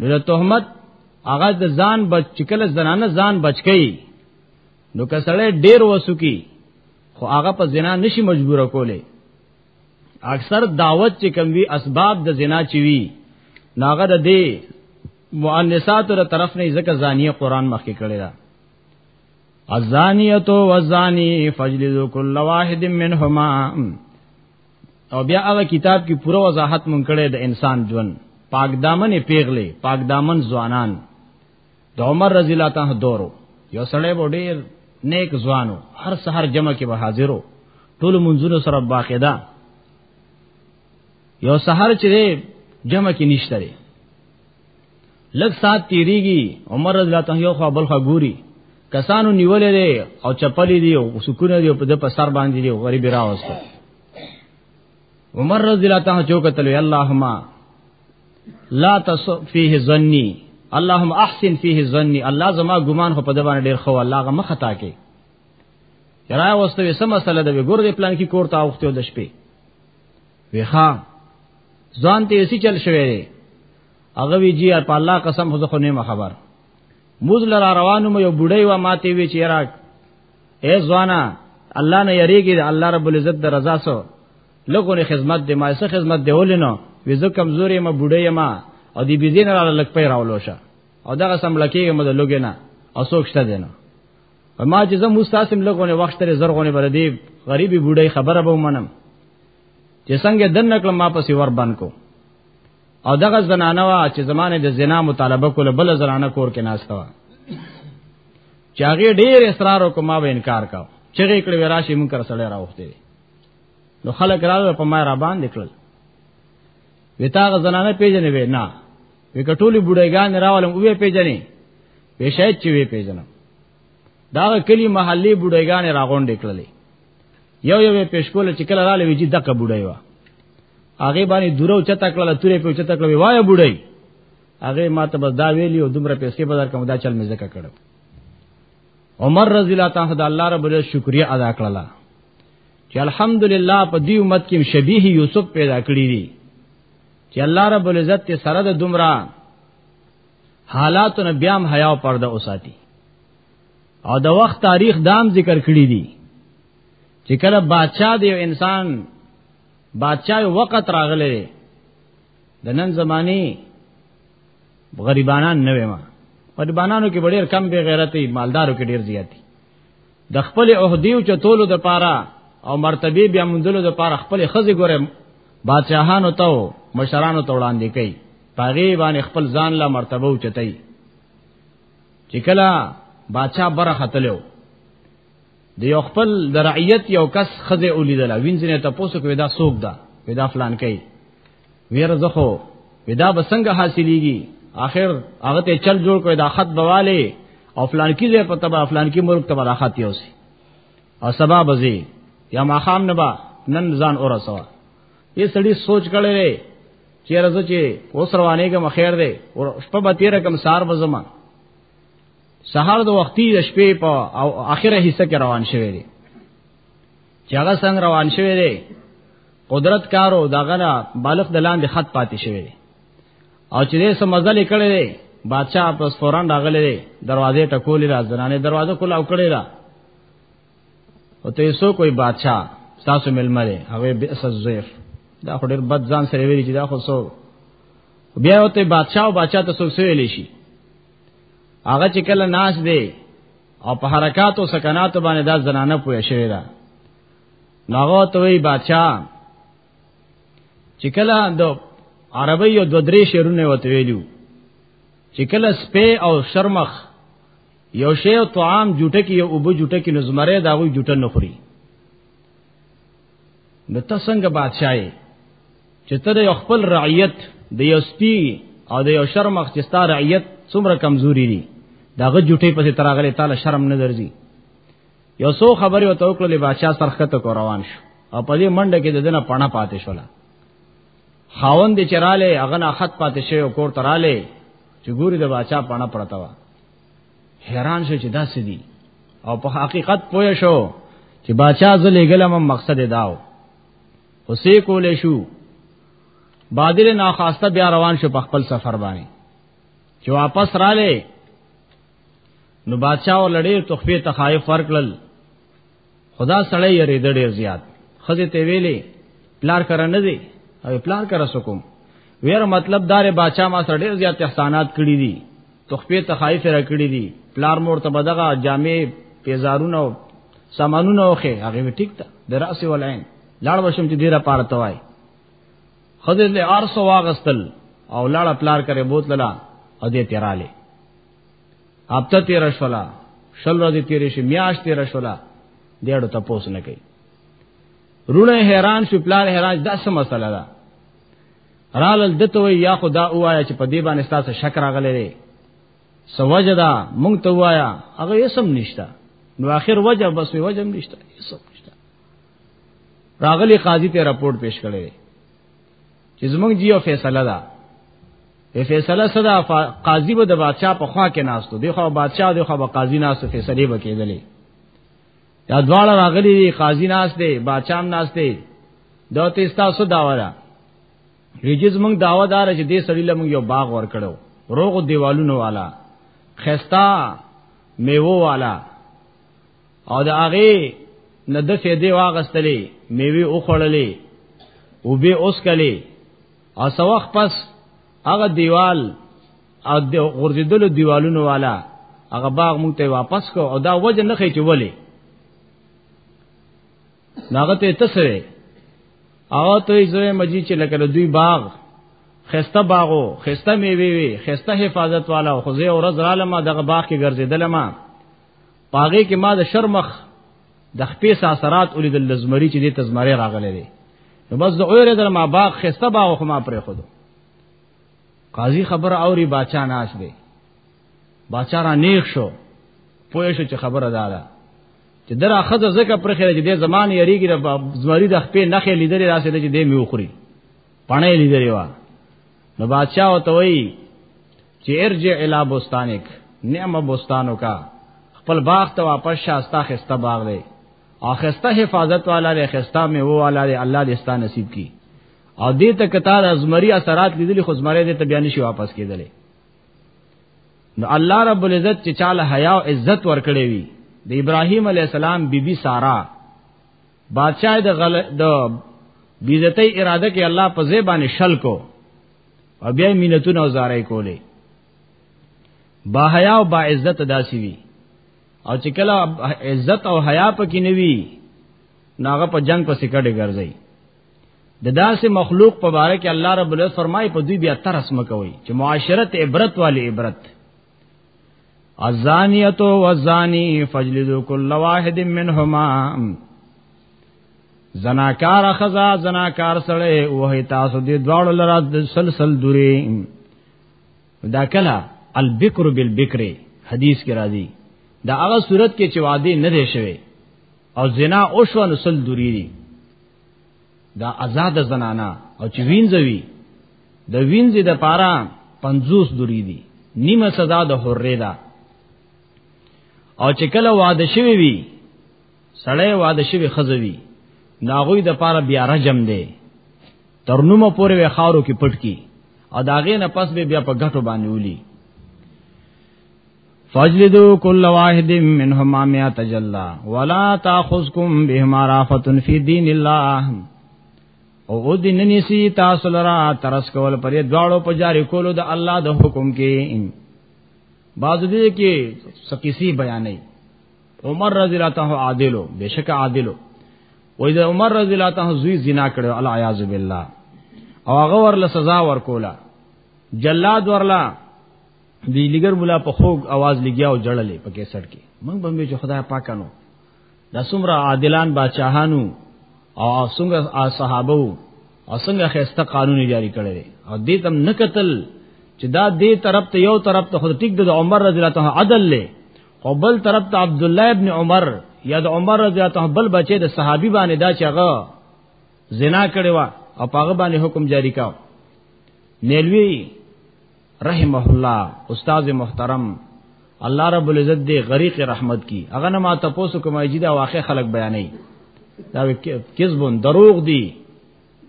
نو د تهمت هغه د ځان بچ چکل زنانه ځان بچ کئ نو کسړې ډیر وسوکی خو هغه په زنا نشي مجبور کوله اکثر دعوت چې کوم وی اسباب د زنا چي وی ناغه د دې مؤنثات تر طرف نه ځکه زانیه قران مخکې کړی دا الزانیتو والزانی فجلدو کل واحد منهما او بیا هغه کتاب کې پوره وضاحت مونږ کړی د انسان ژوند پاک دامن پیغلې پاک دامن ځوانان د عمر رضی الله تعالی دورو یو سړی و ډیر نیک ځوانو هر سحر جمع کې به حاضرو ټول منځونو سره باقاعده یو سحر چې جمع کې نشته لږ سات تیریږي عمر رضی الله تعالی خو بل خو ګوري کسانو نیولې دي او چپلې دي او سکون دي په د پسر باندې دي غریب راوسته عمر رضی الله تعالی چوکتل اللهم لا تصف فيه ظني اللهم احسن فيه ظني الله زما ګمان خو په د باندې ډیر خو الله غ مخه تا کې یرا واستوي سم مسله د ګور دې پلان کې کور ته اوخته د شپې ویخا ځان ته اسی چل شوی دی هغه وی جی په الله قسم خو خو نه خبر موز لرا روانو مې یو بډای و ماته وی چې راک اے ځوانا الله نه یریږي الله رب العزت د رضا سو لکه نه خدمت دی ما سه خدمت دی ولینو وی زه کمزورې ما بډای ما او دی بيزین را لک پې راولو شه او دغه سم لکېږي مده لګینا او سوکشته دینه ما چې زه مستاسم لګونه وخت لري زرغونه بر دی غریبي بوډۍ خبره به منم چې څنګه دن نکړم ما پسې ور بند کو او دغه زنانه وا چې زمانه د زنا مطالبه کوله بل زنانه کور کې ناشته وا چې هغه ډیر اصرار وکړ ما به انکار کاو چې کړي وراشي مونږ کر سره راوخته نو خلک راغله په ما را باندې کړل وی تاغه زنانه پیژنې وی نه وی کټولی بډایګان راولم وی پیژنې به شاید چې وی پیژنم دا کلی محلي بډایګان راغونډې کړلې یو یو پېشکول چې کله رااله وی چې دغه بډای و هغه باندې دورو چتا کړل تورې په چتا کړل وای بډای هغه ماته بس دا ویلی او دومره پیسې بازار کوم دا چل مې زکه کړو عمر رضی الله تعالی د الله رب ال شکریا ادا کړلا چې الحمدلله په دې امت کې شبیه یوسف پیدا کړی دی چې الله رب العزت سره د دومره حالات نه بیا هم حیا او پرده اوساتی او د وخت تاریخ دام ذکر کړی دی چې کله بادشاہ دی انسان بادشاہ وخت راغله د نن زمانی غریبانان نه وېما غریبانانو کې ډېر کم به غیرتي مالدارو کې ډېر زیاتی د خپل عہدی او چتولو د پاره او مرتبه بیا مندلو د پاره خپل خزي ګوره بادشاہانو ته مشرانو ته وړاندې کوي پاغي باندې خپل ځان لا مرتبه او چتای چې کله بادشاہ بره ختلو د یو خپل د رعیت یو کس خزه اولیدله وینځنه ته پوسو کوي دا سوق ده ودا فلان کوي ویره زخو ودا بسنګ حاصلېږي اخر هغه ته چل جوړ کوي دا خط بواله او فلان کی زه په تبا فلان کی ملک تبا راخت یوسی او سبا بزی یا ما خام نه با نن ځان اور سوا یہ سړی سوچ کړي ری چې رزه چې اوس روانه کوم خیر دی او شپه به تیر کوم سار به زما سهار د وختي د شپې په او اخره حصہ کې روان شوی دی چې هغه څنګه روان شوی دی قدرت کارو دغه نه بالغ د لاندې خط پاتې شوی دی او چې دې سم مزل کړي دی بادشاہ پس فوران راغلی دی دروازې ټکولې را زنانه دروازه کولا وکړې را او ته سو کوئی بادشاہ تاسو ملمه دی هغه بئس الزیف دا خو ډېر بد ځان سره ویلي چې دا خو سو بیا وته بادشاہ او بادشاہ ته سو سویلې شي هغه چې کله ناش دی او په حرکات او سکنات باندې دا زنانه پوهه شوی دا ناغه ته وی بادشاہ چې کله د عربی او دو درې شعرونه وته ویلو چې کله سپه او شرمخ یو شی او طعام جوټه کې یو وب جوټه کې نظمره دا وی جوټه نخوري نو ته څنګه بادشاہ چې ته د خپل رعیت د یو سپی او د یو شرمخ چې ستاره رعیت څومره کمزوري دي داغه جټي پسې تراغله تعالی شرم نه درځي یو څو خبرې وته وکړلې بادشاہ سرخته کو روان شو او په دې منډه کې د دنه پڼه پاتې شولا خاوند چراله هغه نه خط پاتې شو کور تراله چې ګوري د بادشاہ پڼه پړتا و حیران شو چې دا سدي او په حقیقت پوه شو چې بادشاہ زلې ګلم مقصد داو اوسې کولې شو بادل ناخواسته بیا روان شو په خپل سفر باندې چې واپس رااله نو بادشاہ ور لړې تخفي تخایف ورکړل خدا سړی یری د ډیر زیات خزه ته ویلې پلار کړه نه دی او پلار کړه سکم ویر مطلب دار باچا ما سره ډیر زیات احسانات کړی دي تخپې ته خایف را کړی دي پلار مور ته بدغه جامع پیزارونه او سامانونه اوخه هغه ټیک ته دراس ولعين لاړ وشم چې ډیره پاره توای خزه له ارسو واغستل او لاړه پلار کرے بوتللا او دې تیراله هفته تیر شولا شل ورځې تیر شي میاش تیر شولا دیړو تاسو نه کوي رونه حیران شو پلار حیران دا څه مسله ده رالل دته وی یا خدا اوایا چې په دې باندې تاسو شک راغلی دی سوجدا مونږ ته وایا هغه یې سم نشتا نو اخر وجه بس وجه نشتا یې سم نشتا راغلی قاضي ته رپورت پیش کړی چې زمونږ جیو فیصله ده په فیصله صدا قاضي به د بادشاہ په خوا کې ناستو دی خو بادشاہ دی خو قاضي ناستو فیصله به کېدلې دا دواړه راغلي دي قاضي ناست دی بادشاہ هم ناست دی دا ته تاسو داورا ریجز موږ داوا دار چې دې سړی له موږ یو باغ ور کړو روغ دیوالونو والا خستا میوه والا او د هغه نه د فیدې واغستلې میوه او خړلې او به اوس کله او څو وخت پس هغه دیوال او د غرزیدلو دیوالونو والا هغه باغ مونږ ته واپس کو او دا وجه نه خې چې ولې ناغه ته تسره هغه ته زوی مجی چې لکه دوی باغ خسته باغو خسته میوي وي خسته حفاظت والا خو زه ورځ رالم دغه باغ کې ګرځیدلم پاغه کې ما د شرمخ د خپې ساسرات اولید لزمری چې دې تزمری راغلې دي نو بس د اوره در ما باغ خسته باغ خو ما پرې خودو قاضي خبر اوري باچا ناش دی باچا را نیک شو پوه شو چې خبره ده ده چې درا خزه زکه پر خیره چې د زمان یریږي د زمری د خپې نخې لیدلې راسې چې دې میو خوري پڼې لیدلې وا نو بادشاہ وتوي چې ارجع الی بستانک نعم بستانو کا خپل باغ ته واپس شاستا خسته باغ دی او خسته حفاظت والا دی خسته می وو والا دی الله دې ستا نصیب کی او دې ته کتا د ازمری اثرات لیدلی خو زمری دې ته بیان شي واپس کېدلې نو الله رب العزت چې چاله حیا او عزت ورکړې وی د ابراهیم علی السلام بیبي بی سارا بادشاہ د غل د بیزتۍ اراده کې الله په زیبانه شل کو او بیا مینتونه او زارې کولې با حیا او با عزت داسي وي او چې کله عزت او حیا پکې نه وي ناغه په جنگ پسې کډه ګرځي د داسې مخلوق په باره کې الله رب العزت فرمایي په دوی بیا ترسم کوي چې معاشرت عبرت والی عبرت الزانیتو والزانی فجلدو کل واحد منهما زناکار خزا زناکار سړی وه تاسو دې دواړو لرا د سلسل دوری دا کلا البکر بالبکر حدیث کې راځي دا هغه صورت کې چې وعده نه دی شوی او زنا او شو نو سل دوری دي دا آزاد زنانا او چې وینځوي د وینځي د پارا 50 دوری دي نیمه سزا د حره ده او چې کله وعده شوی وي سړی واده شوی خزوی ناغوی د پاره بیا رجم دی تر نومه پورې وې خارو کې پټ کی او داغه نه پس به بیا په غټو باندې ولي فجلدو کل واحد منهما میا تجلا ولا تاخذکم بهما رافتن فی دین الله او او دین نسی تاسو لرا ترس کول پرې دواړو په جاری کولو د الله د حکم کې بعض دې کې سکیسی بیانې عمر رضی الله تعالی عادلو بشک عادلو وای دا عمر رضی الله تعالی زوی زنا کړو الله عیاذ بالله او هغه ورله سزا ورکولا جلاد ورلا دی لګر مولا په خوګ आवाज لګیا او جړلې په کیسټ کې موږ به چې خدای پاکانو دا څومره عادلان بادشاہانو او څنګه صحابه او څنګه خسته قانون جاری کړي او دې تم نه قتل چې دا دې طرف ته یو طرف ته خود ټیک د عمر رضی الله عنه عدل لې او بل طرف ته عبد الله ابن عمر یا د عمر رضی الله عنه بل بچی د صحابي باندې دا چغه زنا کړي وا او پاغه باندې حکم جاری کاو نیلوی رحمه الله استاد محترم الله رب العزت دې غریق رحمت کی هغه نه ما تاسو کوم اجیدا واقع خلق بیانې دا کذبون دروغ دی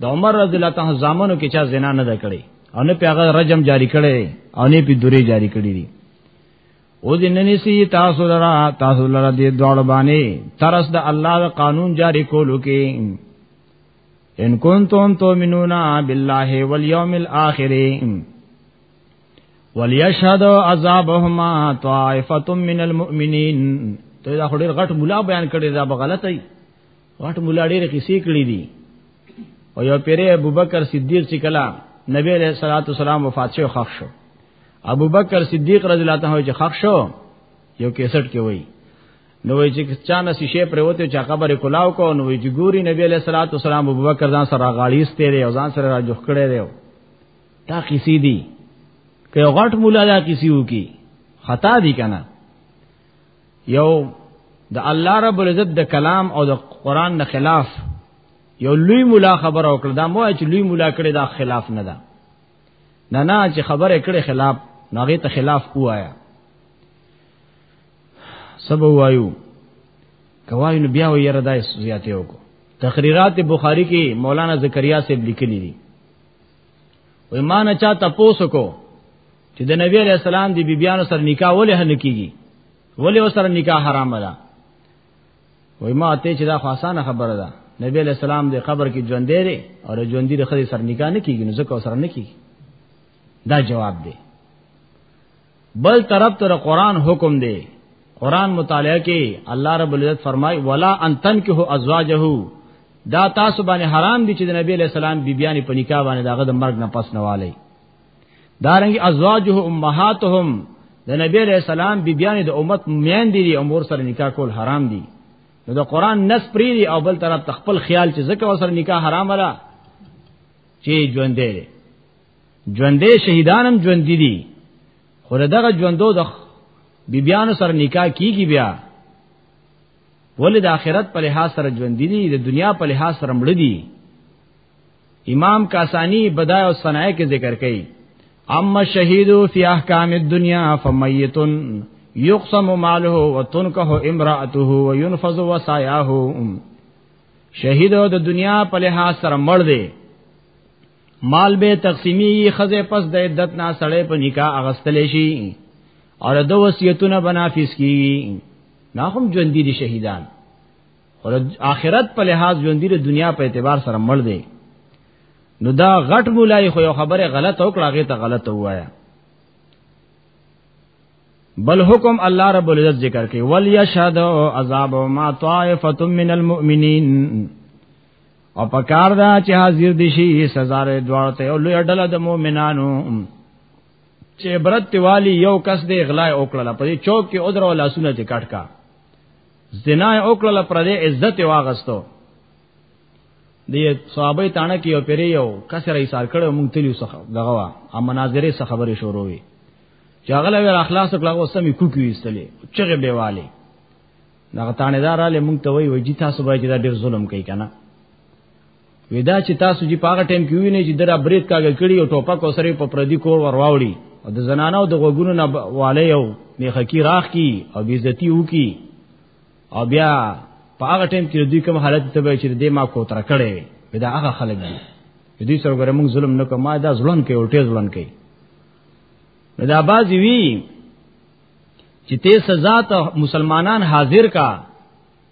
د عمر رضی الله تعالی زامنو کې چا زنا نه کړي او نه پیغه رجم جاری کړي او نه پی دوری جاری کړي دي او دې ننې سي تاسو لرا تاسو لرا دې دوړ باندې ترس د الله د قانون جاری کولو کې ان کنتم تؤمنون بالله والیوم الاخر وليشهد عذابهما طائفه من المؤمنين ته دا خډیر غټ مولا بیان کړی دا به غلطه ای غټ مولا ډیر کیسې کړې دي او یو پیره ابوبکر صدیق چې کلا نبی علیہ الصلوۃ والسلام وفات شو خښ شو ابو بکر صدیق رضی الله تعالی چې خښ شو یو کیسټ کې وای نو وای چې چا نه شیشه پر وته چا قبر کلاو کو نو وای چې ګوري نبی علیہ الصلوۃ والسلام ابو بکر ځان سره غاړي ستې دی او ځان سره را جوخ کړي دی دا کیسې دي که غټ مولا دا کیسې وکي خطا دي کنه یو د الله رب العزت د کلام او د قران نه خلاف یو لوی مولا خبر او کړ دا مو چې لوی مولا کړي دا خلاف نه ده نه نه چې خبره کړې خلاف ناغه ته خلاف وایا سب وایو کوایو نو بیا ویره دای زیاته وکړو تقریرات بخاری کې مولانا زکریا صاحب لیکلی دي وای ما نه چا تاسو کو چې د نبی علی السلام دی بیبیانو سره نکاح ولې هنه کیږي ولې وسره نکاح حرام ده وای ما ته چې دا خو اسانه خبره ده نبی علیہ السلام د قبر کې ژوند دی او ژوند دی خدای سره نکاح نه کیږي نو ځکه سره نه کیږي دا جواب دی بل طرف ته قرآن حکم دی قرآن مطالعه کې الله رب العزت فرمای ولا ان تنکه ازواجه دا تاسو باندې حرام دي چې د نبی علیہ السلام بیبیانی په نکاح باندې داغه د مرګ نه پس نه والی دارنګ ازواجه امهاتهم د نبی علیہ السلام بیبیان د امت میان دي او مور سره نکاح کول حرام دي نو د قران نس پری دی او بل طرف تخپل خیال چې زکه وسره نکاح حرام را چې ژوندې ژوندې شهیدانم ژوندې دي خو دغه ژوندو د بیبیانو سره نکاح کیږي بیا ولې د آخرت په لحاظ سره ژوندې دي د دنیا په لحاظ سره مړ دي امام کاسانی بدای او صنایع کې ذکر کړي اما شهیدو فی احکام الدنیا فمیت یقسم ماله وتنکه امراته وینفذ وصایاه شهید د دنیا په لحاظ سره مړ دی مال به تقسیمی خزه پس د عدت نا سړې په نکاح اغستل شي اور د وصیتونه بنافس کی نا هم ژوند دي شهیدان او آخرت په لحاظ ژوند دی دنیا په اعتبار سره مړ دی نو دا غټ مولای خو یو خبره غلط او کړه هغه ته غلط وایا بل حکم الله رب العزت ذکر کوي ول یشهد عذاب ما طائفه من المؤمنین او پکار دا چې حاضر دي شي سزا ر دوړ ته او لوی ډله د مؤمنانو چې برت والی یو کس دې اغلا او کړل په دې چوک کې اودر ولا سونه چې کټکا زنا وکړه پر دې عزت واغستو دی صحابه تانه کې یو پیری یو کسر یې سار کړو مونږ تلیو څخه دغه وا ا مناظره څخه خبرې شروع وي چاغله ور اخلاص کړه او سمې کوکې استلې چغه بیواله دغه تانه دار علی مونږ ته وای وای جی تاسو باید دا ډیر ظلم کوي کنه ودا چې تاسو چې په هغه ټیم کې وینئ چې درا بریټ کاګه کړي او ټوپک اوسره په پردي کور ورواوړي او د زنانو د غوګونو نه والي یو میخکی راخ کی او بیزتی و کی او بیا په هغه ټیم کې دوی کوم حالت ته به چې د ما کو تر کړي وي دا هغه خلک دي دوی سره ګره موږ ظلم نه کوم دا ظلم کوي او ټیز ظلم کوي دا باز وی چې ته سزا ته مسلمانان حاضر کا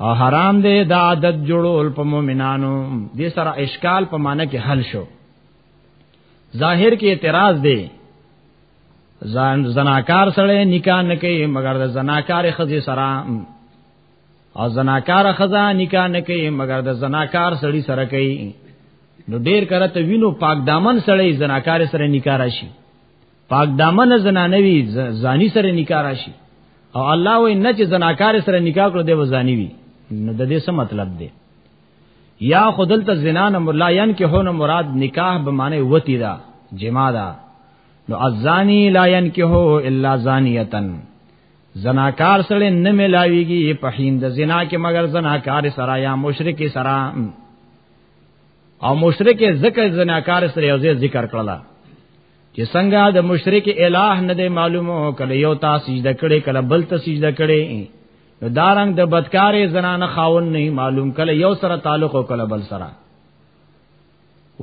او حرام دی دا عادت جوړول په مؤمنانو دې سره اشکال په معنی کې حل شو ظاهر کې اعتراض دی ځان زناکار سره نکاح نه کوي مګر د زناکار خزي سره او زناکار خزا نکاح نه کوي مګر د زناکار سړي سره کوي نو ډیر کرته وینو پاک دامن سړی زناکار سره نکاح راشي پاک دامن زنانوي زانی سره نکاح راشي او الله وې نه چې زناکار سره نکاح کړو دی وزانی وي نو د دې څه مطلب دی یا خودل ته زنا نه مولا ین کې هونه مراد نکاح به معنی وتی دا جما دا نو ازانی لا ین کې هو الا زانیتن زناکار سره نه ملاویږي په هیند زنا کې مگر زناکار سره یا مشرک سره او مشرک ذکر زناکار سره یو ذکر کړل چې څنګه د مشرک الہ نه دی معلومو کله یو تا سجده کړي کله بل ته سجده کړي نو دارنګ د بدکارې زنانه خاون نه معلوم کله یو سره تعلق او کله بل سره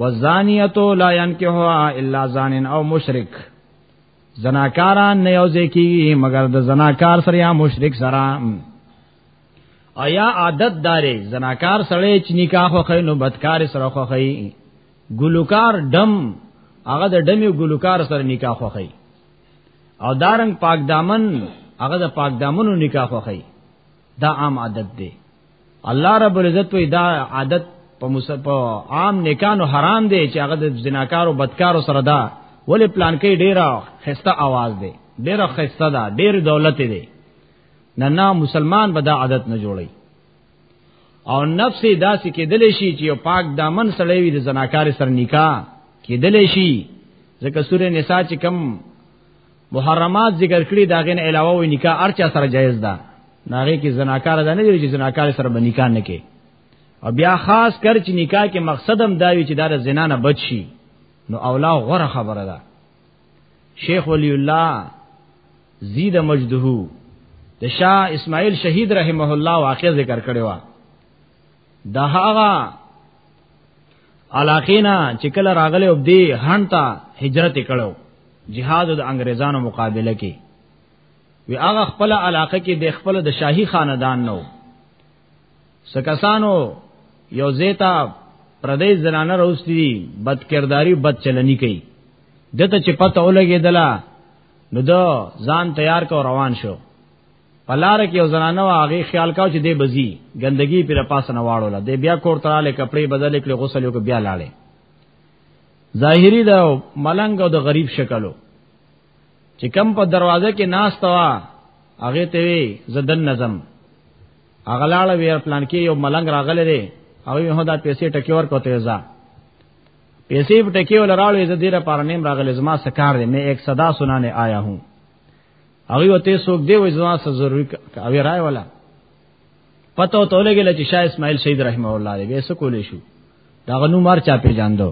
وزانیتو لا ينکحها الا زان او مشرک زناکاران نه یو ځکی مگر د زناکار سره یا مشرک سره ایا عادت دارې زناکار سره چې نکاح خو خینو بدکار سره خو خی ګلوکار ډم هغه د ډمیو ګلوکار سره نکاح خوخی او دارنګ پاک دامن هغه د پاک دامنو نکاح خوخی دا عام عادت دی الله رب العزت په دا عادت په مصطفی عام نکانو حرام دی چې هغه د زناکارو بدکارو سره دا ولې پلان کې ډیره خسته आवाज دی ډیره خسته ده ډیر دولت دی نه نه مسلمان به دا عادت نه جوړي او نفس داسې کېدل شي چې یو پاک دامن سړی وي د زناکار سره نکاح کېدل شي ځکه سورې نساء چې کم محرمات ذکر کړی دا غین علاوه وي نکاح ارچا سره جایز ده ناغه کې زناکار ده نه دی چې زناکار سره به نکاح نه کوي او بیا خاص کر چې نکاح کې مقصد هم دا وي چې دا زنا نه بچ شي نو اولا غره خبره ده شیخ ولی الله زید مجده د شاه اسماعیل شهید رحمه الله واقع ذکر کړی و دا هغه علاقینا چې کله راغله او دی هانتا هجرت کړو جهاد د انګريزانو مقابله کې وی هغه خپل علاقه کې د خپل د شاهي خاندان نو سکسانو یو زیتا پردې زنانه روستي دي بد کرداری بد چلنی کوي دته چې پته ولګي دلا نو دا ځان تیار کو روان شو پلار کې یو زنانه واغې خیال کاو چې دې بزی ګندګي پر پاسه نه واړول دې بیا کور تراله کپڑے بدل کړي غسل یو بیا لاړې ظاهری دا ملنګ او د غریب شکلو چې کم په دروازه کې ناس توا هغه ته وی زدن نظم اغلاله وی پلان کې یو ملنګ راغله دی او یو هدا پیسې ټکی ور کوته ځا پیسې په ټکی ول راړې ز دې را پار نیم راغله زما سکار دی مې 100 سنانه آیا هوں هغه وته سوک دی وې زما سره ضروري او راي ولا پته ته لګل چې شاه اسماعیل شهید رحمه الله دې وسه کولې شو دا غنو مار چا پیجاندو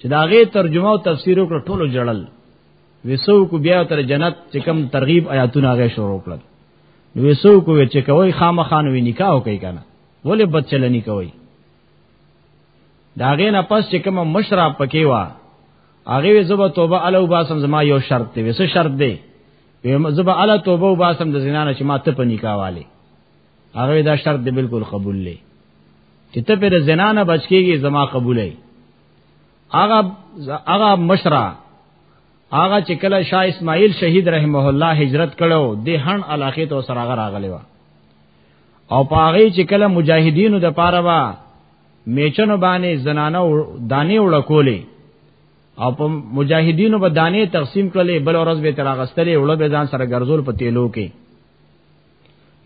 چې دا غي ترجمه او تفسیر وکړ ټولو جړل وسو کو بیا تر جنت چې کم ترغیب آیاتونه غي شروع کړل وسو کو چې کوي خامخان وی نکاح کوي کنه ولې بد چلنی کوي دا غي نه پس چې کوم مشراب پکې وا هغه زبا توبه الو باسم زما یو شرط دی وسه شرط دی زبا الا توبه باسم د زنا نه چې ما ته په نکاح والی هغه دا شرط دی بالکل قبول لې چې ته پر زنا نه بچ کېږي زما قبولې هغه هغه مشرا هغه چې کله شاه اسماعیل شهید رحمه الله هجرت کړو د هن علاقه ته سره هغه راغلی و او پاغه چې کله مجاهدینو د پاره وا میچنو باندې زنانه دانه وړکولې او په مجاهدینو به دانه تقسیم کړلې بل ورځ به تراغستلې وړو به ځان سره ګرځول په تیلو کې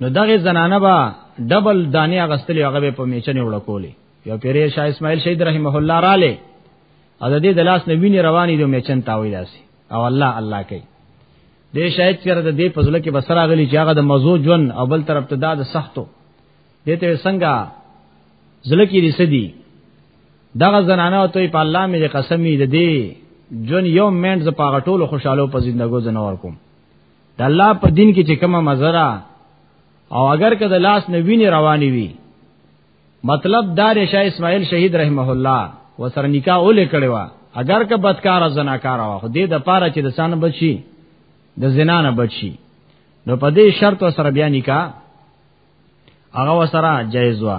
نو دغه زنانه با ډبل دانه غستلی هغه په میچنه وړکولې یو پیرې شاه اسماعیل شهید رحمه الله رااله او د دې د لاس نه ویني رواني د میچن تاوي داسي او الله الله کوي دې شاید چیرې د دې پزله کې بسرا غلی چې هغه د مزو جون او بل طرف ته داد سختو دې ته څنګه زله کې رسدي دغه زنانه او ته په الله مې قسم دې جون یو منټ ز پاغټولو خوشاله په زندګو زنور کوم د الله په دین کې چې کومه مزرا او اگر که د لاس نه ویني رواني وي مطلب دار شاه اسماعیل شهید رحمه الله وسره نکاح ولې کړي وا اگر که بدکار زناکار وا خو دې د پاره چې د سان بچي د زنا نه بچي نو په دې شرط سره بیا نکاح هغه وسره جایز وا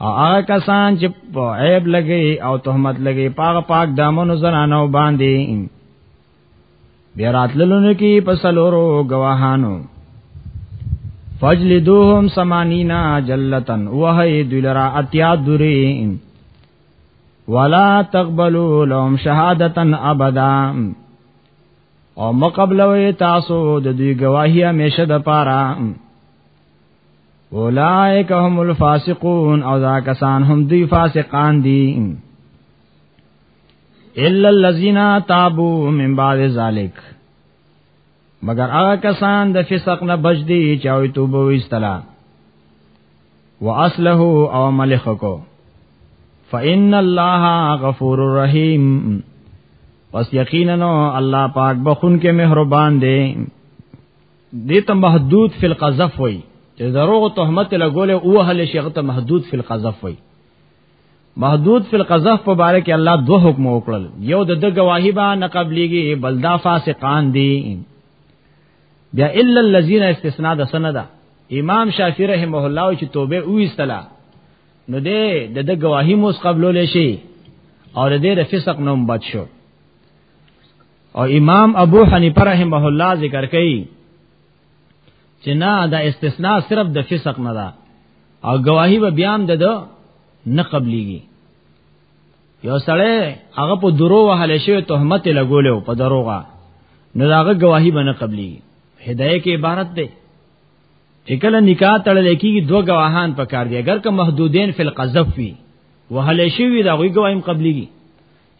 او هغه کسان چې په عیب لګي او تهمت لګي پاک پاک دامنو زنانو باندې بیا راتللونه کې په سلورو گواهانو فجلدوهم سمانینا جلتن وهی دلرا اتیا دوری ولا تقبلوا لهم شهادتا ابدا او مقبلوی تاسو د دوی گواهی همیشه د پاره اولائک هم الفاسقون او دا کسان هم دی فاسقان دي الا الذين تابوا من بعد ذلك مگر هغه کسان د فسق نه بچ دي چې او توبه وستلا واصله او ملخکو فان الله غفور رحیم پس یقینا الله پاک بخون کې مهربان دی دې ته محدود فی القذف وای چې دروغ تهمت لګول او هله شیخ ته محدود فی القذف وای محدود فی القذف په باره کې الله دوه حکم وکړل یو د د گواهی با نه قبليږي بل دا فاسقان دي بیا الا الذين استثناء د سندا امام شافعی رحمه الله چې توبه او استلا نو دې د د گواهی موس قبلول شي اور دې د فسق نوم بچ شو او امام ابو حنیفه رحمه الله ذکر کوي چې نه دا استثناء صرف د فسق نه ده او گواہی به بیا هم ده نه قبليږي یو سړی هغه په درو وهل شوی تهمت لګولیو په دروغه نو داغه گواہی به نه قبليږي هدايه کې عبارت ده چې کله نکاح تړل کېږي دوه گواهان پکار دي اگر که محدودین فی القذف وي وهل شوی دا غوي گوایم قبليږي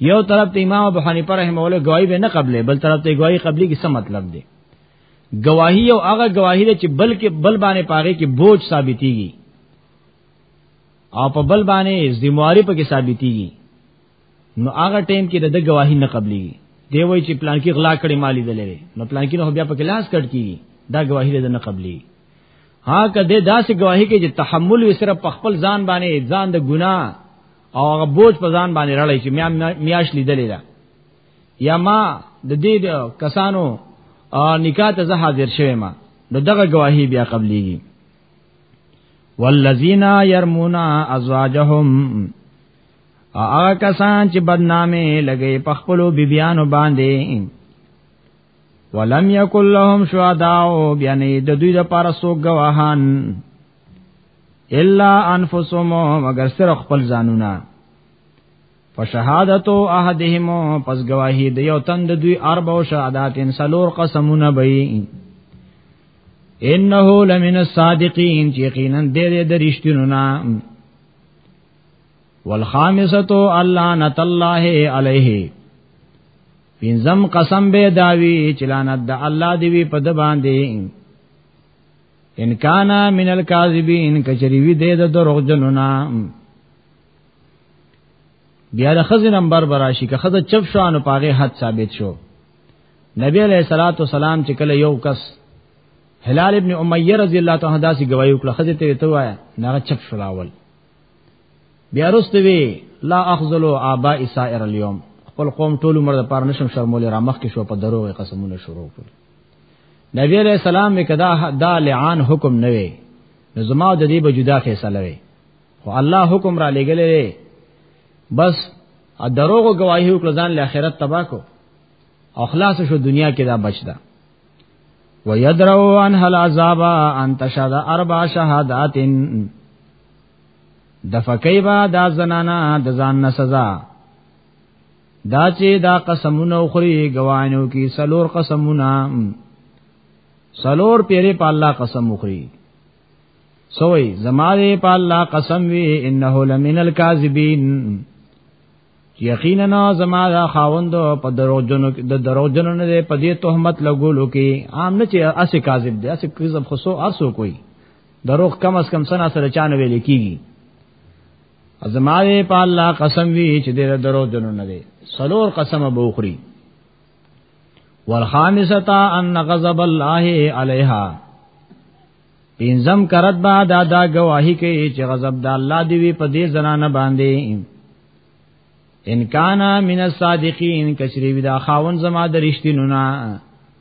یو طرف ته امام ابو حنیفه رحمه الله گواہی به نه قبلې بل طرف ته گواہی قبلې کې څه مطلب دی گواہی او هغه گواہی چې بلکې بل باندې پاره کې بوج ثابتېږي او په بل باندې ذمہواری په کې ثابتېږي نو هغه ټیم کې د گواہی نه قبلې دی وای چې پلان کې غلا کړي مالی دلې نو پلان کې نو بیا په کې لاس کټ کیږي دا گواہی ده نه قبلې ها کده داسې گواہی کې چې تحمل یې صرف په خپل ځان باندې ځان د ګناه او هغه بوج په ځان باندې راړی چې میا میاش لیدلې ده یا ما د دې کسانو نکاح ته زه حاضر شوم ما نو دغه گواهی بیا قبليږي والذین یرمون ازواجهم هغه کسان چې بدنامه لګي په خپل بیبيانو باندې ولم یکل لهم شهداء یعنی د دوی لپاره سو گواهان الا انفسهم مگر سره خپل ځانونه فشهادتو احدهم پس گواہی د یو تند دوی ارب او شهادت ان سلور قسمونه بئی انه لمن الصادقین یقینا د دې د رښتینو نا والخامسه الله نت الله علیه پینزم قسم به داوی چلانت د الله دی وی په د باندې ان کان من الکاذبین کچری وی دې د دروغ جنونا بیا د خزې نمبر براشي که خزه چپ شو نو پاغه حد ثابت شو نبی علیہ الصلات والسلام چې کله یو کس هلال ابن امیہ رضی الله تعالی عنہ داسې گواہی وکړه خزه ته ته وایا نه چپ شو راول بیا رسته وی لا اخذلو ابا اسائر اليوم خپل قوم ټول عمر د پاره نشم شرمول را مخ کې شو په دروغ قسمونه شروع کړ نبی علیہ السلام می کدا دا لعان حکم نه وی نو زما د دې به جدا فیصله وی خو الله حکم را لګلې بس ا دروغ گواہی وکړه ځان له آخرت تبا کو او خلاص شو دنیا کې دا بچدا ويدرو عن هل عذاب ان تشهد اربع شهادات دفقای با دا زنانا د ځان نه سزا دا چې دا قسمونه خوري گواهینو کې سلور قسمونه سلور پیری په الله قسم خوري سوئی زماره په الله قسم وی انه لمن الکاذبین یقینا زما دا خاوند په دروغجنو د دروغجنو نه په دې تهمت لګولو کې عام نه چې اسې کاذب دی اسې کذب خصو ارسو کوي دروغ کم از کم سنا سره چانه ویل کیږي زما دې په الله قسم وی چې دې دروغجنو نه دی سلور قسم به وخوري والخامسه ان غضب الله عليها پینځم کرت با دا دا گواہی کوي چې غضب د الله دی وی په دې زنانه باندې ان کان من الصادقین کچری وی دا خاون زما د رښتینو نه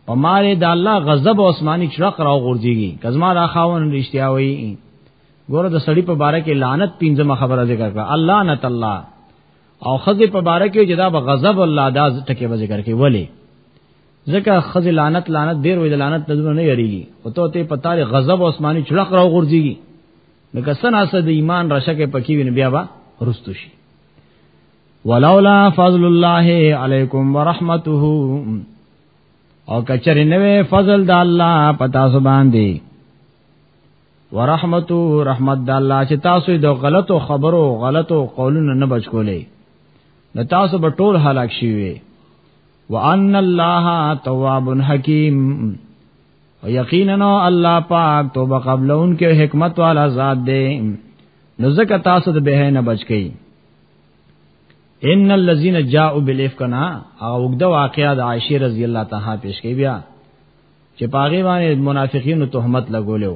په ماره د الله غضب او اسماني چرق راو غورځيږي کزما دا خاون رښتیا وی ګوره د سړی په باره کې لعنت پینځم خبره ذکر کړه الله نت الله او خزه په باره کې جدا به غضب الله دا ټکی به ذکر کوي ولی ځکه خزه لعنت لعنت ډیر وې د لعنت نظر نه یریږي او ته ته په تاریخ غضب او اسماني چړق راو غورځيږي نو کسن اسه د ایمان رشکه پکې وین بیا با رستو شي ولولا فضل الله علیکم ورحمته او کچری نوې فضل د الله پتا سو باندې ورحمتو رحمت د الله چې تاسو د غلطو خبرو غلطو قولونو نه بچ کولې نو تاسو به ټول هلاک شي وان الله تواب حکیم او یقینا الله پاک توبه قبلون کې حکمت والا ذات دی نو زکه تاسو د به نه بچ کی ان الذين جاءوا بالافكنا او وګدا واقعا د عائشه رضی الله تعالی پیش کی بیا چې پاغي باندې منافقینو تهمت لګولیو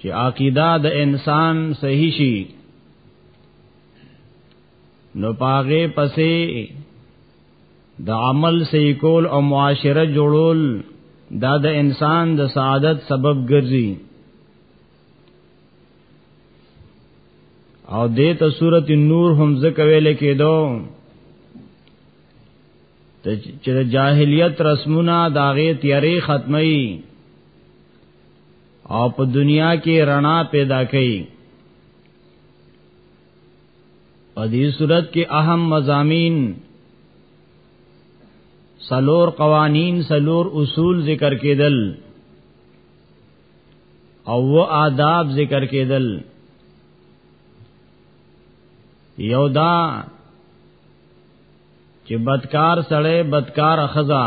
چې عقیده د انسان صحیح شي نو پاغه پسې د عمل صحیح کول او معاشره جوړول دا د انسان د سعادت سبب ګرځي او دې ته سورته نور هم ذکر ویل کېدو چې د جاهلیت رسمونه داغه تیارې ختمي او په دنیا کې رڼا پیدا کړي په دې صورت کې اهم مزامین سلور قوانین سلور اصول ذکر کېدل او و آداب ذکر کېدل یو دا چې بدکار سړی بدکار خزا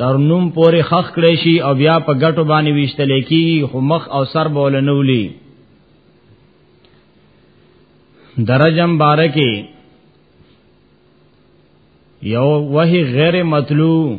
تر نوم پورې خخ کړی شي او بیا په ګټو باندې ویشتل کیږي خو مخ او سر بول نه ولي درجم بارکی یو وحی غیر مطلوب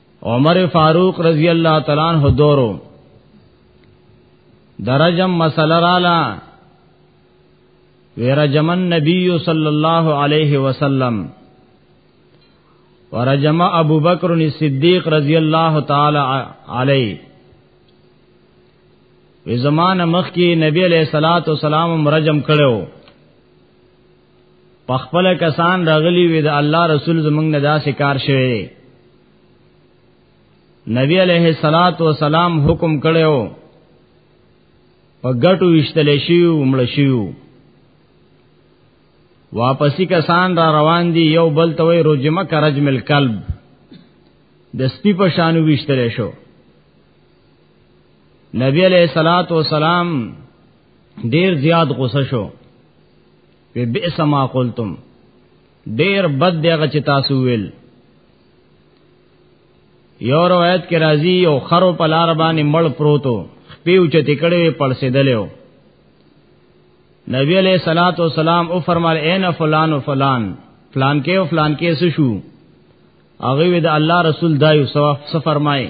عمر فاروق رضی الله تعالی عنہ دورو درجم مسله رالا ورجم النبی صلی الله علیه وسلم ورجم ابو بکر الصدیق رضی الله تعالی علیه وی زمان مخ کی نبی علیہ الصلات والسلام رجم کړو په خپل کسان راغلی وي د الله رسول زمنګ نه داسې کار شوی نبی علیہ الصلات والسلام حکم کړو په ګټو وشتل شي ومړ شي واپسی کسان را روان دي یو بل ته وي رجمه کرج مل قلب د سپی په شانو وشتل شو نبی علیہ الصلات والسلام ډیر زیات غوسه شو وی بئس ما قلتم ډیر بد دی هغه چې تاسو ویل یو روایت کې راځي یو خرو په لار باندې مړ پروتو خپیو چې تکړه پړسېدلو نبی علیہ الصلات والسلام او فرمال عین فلان و فلان فلان کې او فلان کې څه شو هغه د الله رسول دایو سفر فرمایي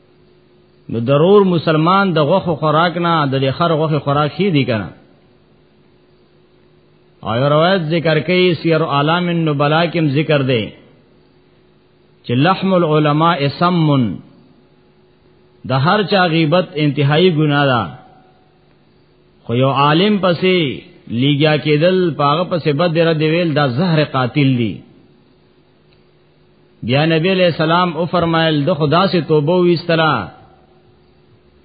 نو ضرور مسلمان د غوخه خوراک نه د خر غوخه خوراک هی دی کنه او روایت ذکر کوي سیر عالم النبلا کې ذکر دی چې لحم العلماء سمن د هر چا غیبت انتهایی ګناه ده خو یو عالم پسې لیګیا کېدل پاغه پسې بد را دی ویل دا زهر قاتل دی بیا نبی علیہ السلام او فرمایل د خدا سے توبه وستلا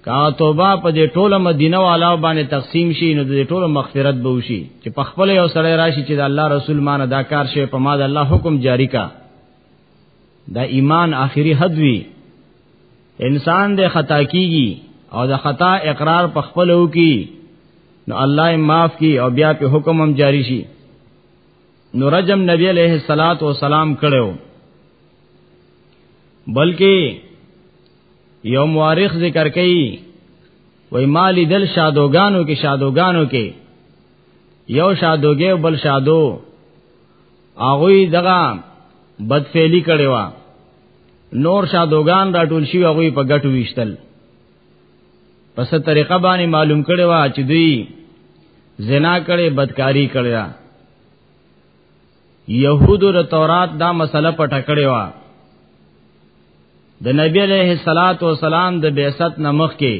کا توبه په دې ټوله مدینه والا باندې تقسیم شي نو دې ټوله مغفرت به وشي چې په خپل یو سړی راشي چې د الله رسول مان ادا کار شي په ما د الله حکم جاری کا دا ایمان آخري حد وی انسان د خطا کیږي او د خطا اقرار په خپل وکي نو الله یې معاف کی او بیا په حکم هم جاری شي نو رجم نبی علیہ الصلات والسلام کړو بلکې یو مورخ ذکر کوي وای مالی دل شادوګانو کې شادوګانو کې یو شادوګي او بل شادو هغه دغه بدفعلی کړي وا نور شادوګان راټول شي هغه په ګټو ویشتل پس طریقه باندې معلوم کړي وا چې دوی زنا کړي بدکاری کړي یهودو د تورات دا مسله پټه کړي وا د نبی علیہ الصلات والسلام د بعثت نمخ کې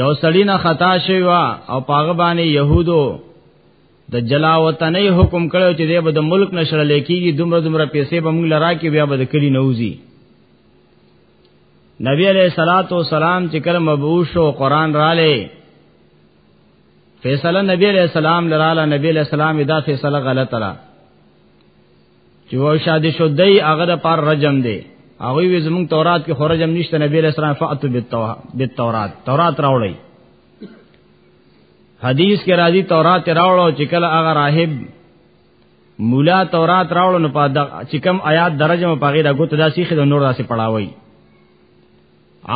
یو سړی نه خطا شوی وا او پاغه باندې يهودو د جلاوطنۍ حکم کړو چې د ملک نشر لیکيږي دومره دومره پیسې به موږ لرا کې بیا به د کلی نوځي نبی علیہ الصلات والسلام چې کله مبعوث او قران رااله فیصله نبی علیہ السلام لراله نبی علیہ السلام دا فیصله غلطه را چې و شاد شو دی هغه پر رجم دی هغه وی زمون تورات کې خورجم نشته نبی علیہ السلام فاتو بالتورات تورات راوړی حدیث کې راځي تورات راوړو چې کله هغه راهب مولا تورات راوړو نو په چې کوم آیات درجه مو پغې دا ګوت داسې خې د نور داسې پړاوي